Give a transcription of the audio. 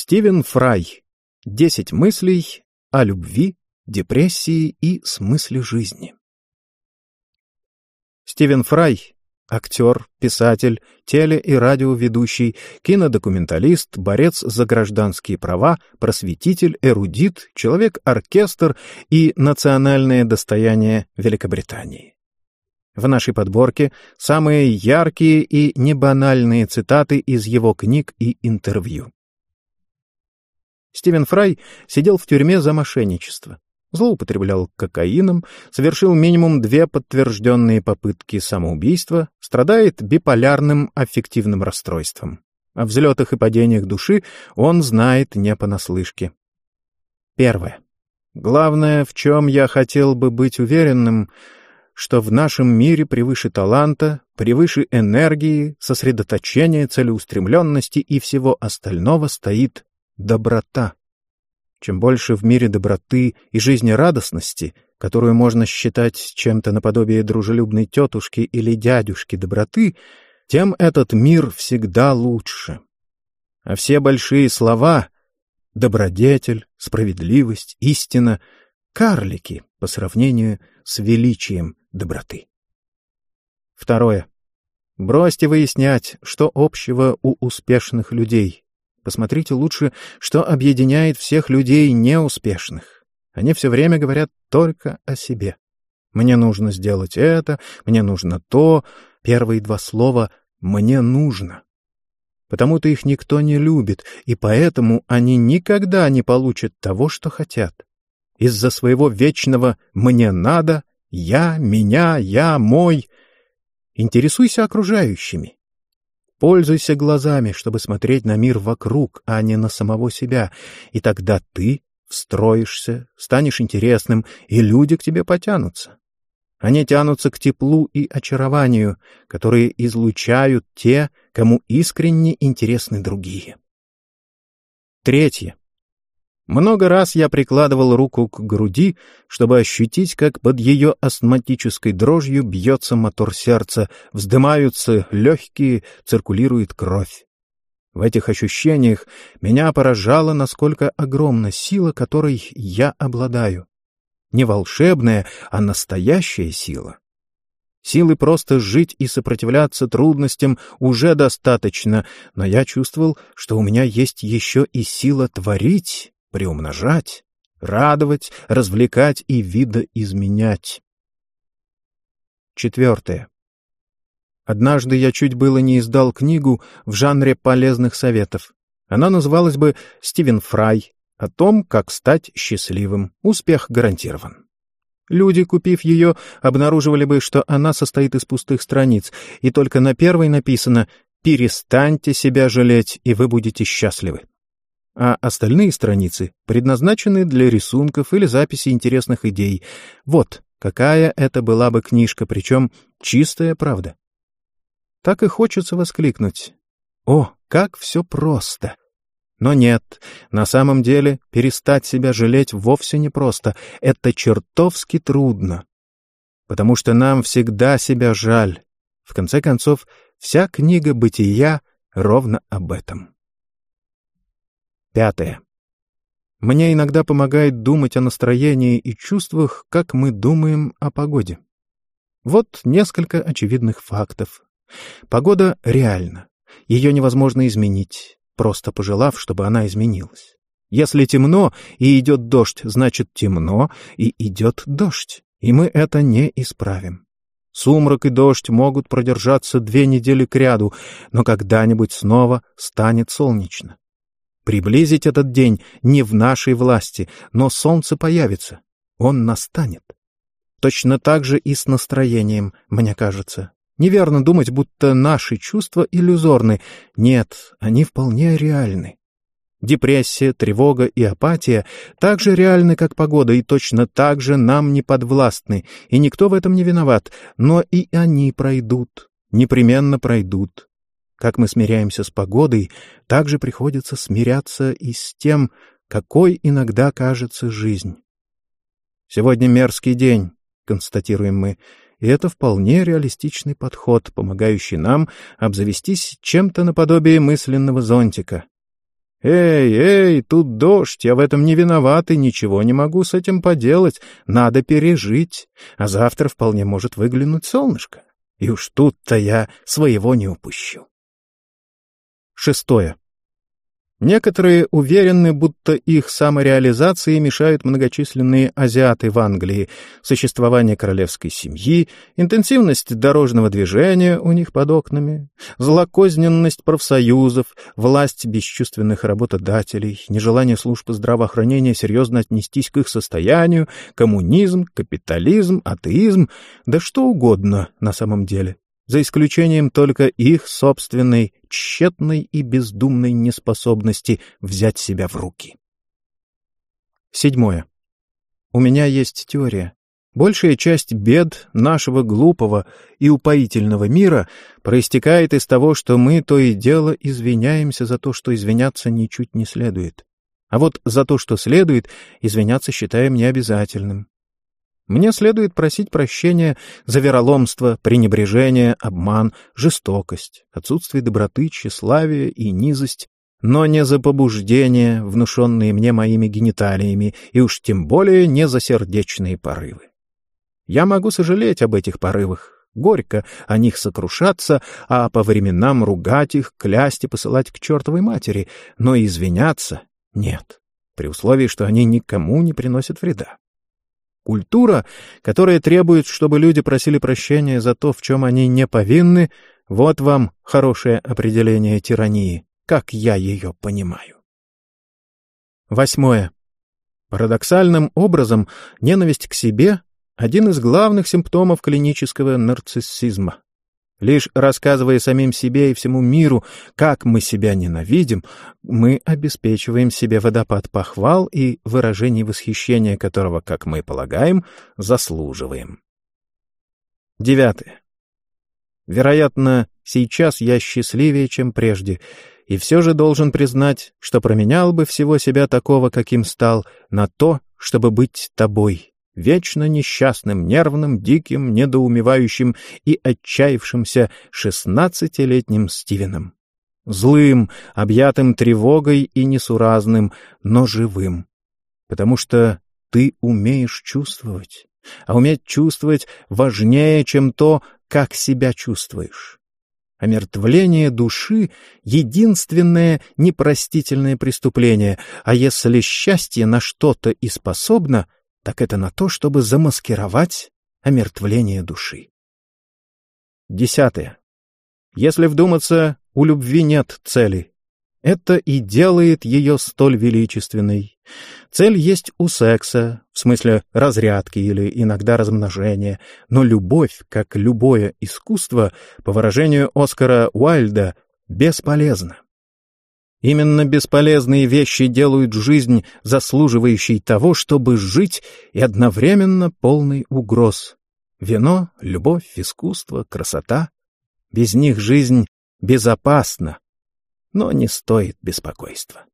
Стивен Фрай. Десять мыслей о любви, депрессии и смысле жизни. Стивен Фрай — актер, писатель, теле- и радиоведущий, кинодокументалист, борец за гражданские права, просветитель, эрудит, человек-оркестр и национальное достояние Великобритании. В нашей подборке самые яркие и небанальные цитаты из его книг и интервью. Стивен Фрай сидел в тюрьме за мошенничество. Злоупотреблял кокаином, совершил минимум две подтвержденные попытки самоубийства, страдает биполярным аффективным расстройством. О взлетах и падениях души он знает не понаслышке. Первое. Главное, в чем я хотел бы быть уверенным, что в нашем мире превыше таланта, превыше энергии, сосредоточения, целеустремленности и всего остального стоит доброта. Чем больше в мире доброты и жизнерадостности, которую можно считать чем-то наподобие дружелюбной тетушки или дядюшки доброты, тем этот мир всегда лучше. А все большие слова — добродетель, справедливость, истина — карлики по сравнению с величием доброты. Второе. Бросьте выяснять, что общего у успешных людей. Посмотрите лучше, что объединяет всех людей неуспешных. Они все время говорят только о себе. Мне нужно сделать это, мне нужно то. Первые два слова «мне нужно». Потому-то их никто не любит, и поэтому они никогда не получат того, что хотят. Из-за своего вечного «мне надо», «я», «меня», «я», «мой». Интересуйся окружающими. Пользуйся глазами, чтобы смотреть на мир вокруг, а не на самого себя, и тогда ты встроишься, станешь интересным, и люди к тебе потянутся. Они тянутся к теплу и очарованию, которые излучают те, кому искренне интересны другие. Третье. Много раз я прикладывал руку к груди, чтобы ощутить, как под ее астматической дрожью бьется мотор сердца, вздымаются легкие, циркулирует кровь. В этих ощущениях меня поражало, насколько огромна сила, которой я обладаю. Не волшебная, а настоящая сила. Силы просто жить и сопротивляться трудностям уже достаточно, но я чувствовал, что у меня есть еще и сила творить, приумножать, радовать, развлекать и видоизменять. Четвертое. Однажды я чуть было не издал книгу в жанре полезных советов. Она называлась бы «Стивен Фрай. О том, как стать счастливым. Успех гарантирован». Люди, купив ее, обнаруживали бы, что она состоит из пустых страниц, и только на первой написано «Перестаньте себя жалеть, и вы будете счастливы» а остальные страницы предназначены для рисунков или записи интересных идей. Вот какая это была бы книжка, причем чистая правда. Так и хочется воскликнуть. О, как все просто! Но нет, на самом деле перестать себя жалеть вовсе не просто. Это чертовски трудно. Потому что нам всегда себя жаль. В конце концов, вся книга бытия ровно об этом. Пятое. Мне иногда помогает думать о настроении и чувствах, как мы думаем о погоде. Вот несколько очевидных фактов. Погода реальна. Ее невозможно изменить, просто пожелав, чтобы она изменилась. Если темно и идет дождь, значит темно и идет дождь, и мы это не исправим. Сумрак и дождь могут продержаться две недели кряду, но когда-нибудь снова станет солнечно. Приблизить этот день не в нашей власти, но солнце появится, он настанет. Точно так же и с настроением, мне кажется. Неверно думать, будто наши чувства иллюзорны. Нет, они вполне реальны. Депрессия, тревога и апатия так же реальны, как погода, и точно так же нам не подвластны, и никто в этом не виноват, но и они пройдут, непременно пройдут. Как мы смиряемся с погодой, так же приходится смиряться и с тем, какой иногда кажется жизнь. Сегодня мерзкий день, констатируем мы, и это вполне реалистичный подход, помогающий нам обзавестись чем-то наподобие мысленного зонтика. «Эй, эй, тут дождь, я в этом не виноват и ничего не могу с этим поделать. Надо пережить, а завтра вполне может выглянуть солнышко. И уж тут-то я своего не упущу». Шестое. Некоторые уверены, будто их самореализации мешают многочисленные азиаты в Англии, существование королевской семьи, интенсивность дорожного движения у них под окнами, злокозненность профсоюзов, власть бесчувственных работодателей, нежелание службы здравоохранения серьезно отнестись к их состоянию, коммунизм, капитализм, атеизм, да что угодно на самом деле за исключением только их собственной тщетной и бездумной неспособности взять себя в руки. Седьмое. У меня есть теория. Большая часть бед нашего глупого и упоительного мира проистекает из того, что мы то и дело извиняемся за то, что извиняться ничуть не следует. А вот за то, что следует, извиняться считаем необязательным. Мне следует просить прощения за вероломство, пренебрежение, обман, жестокость, отсутствие доброты, тщеславие и низость, но не за побуждения, внушенные мне моими гениталиями, и уж тем более не за сердечные порывы. Я могу сожалеть об этих порывах, горько о них сокрушаться, а по временам ругать их, клясть и посылать к чертовой матери, но извиняться — нет, при условии, что они никому не приносят вреда. Культура, которая требует, чтобы люди просили прощения за то, в чем они не повинны, вот вам хорошее определение тирании, как я ее понимаю. Восьмое. Парадоксальным образом ненависть к себе — один из главных симптомов клинического нарциссизма. Лишь рассказывая самим себе и всему миру, как мы себя ненавидим, мы обеспечиваем себе водопад похвал и выражений восхищения которого, как мы полагаем, заслуживаем. Девятое. Вероятно, сейчас я счастливее, чем прежде, и все же должен признать, что променял бы всего себя такого, каким стал, на то, чтобы быть тобой, вечно несчастным, нервным, диким, недоумевающим и отчаявшимся шестнадцатилетним Стивеном. Злым, объятым тревогой и несуразным, но живым. Потому что ты умеешь чувствовать, а уметь чувствовать важнее, чем то, как себя чувствуешь. Омертвление души — единственное непростительное преступление, а если счастье на что-то и способно — так это на то, чтобы замаскировать омертвление души. Десятое. Если вдуматься, у любви нет цели. Это и делает ее столь величественной. Цель есть у секса, в смысле разрядки или иногда размножения, но любовь, как любое искусство, по выражению Оскара Уайльда, бесполезна. Именно бесполезные вещи делают жизнь заслуживающей того, чтобы жить и одновременно полной угроз. Вино, любовь, искусство, красота. Без них жизнь безопасна, но не стоит беспокойства.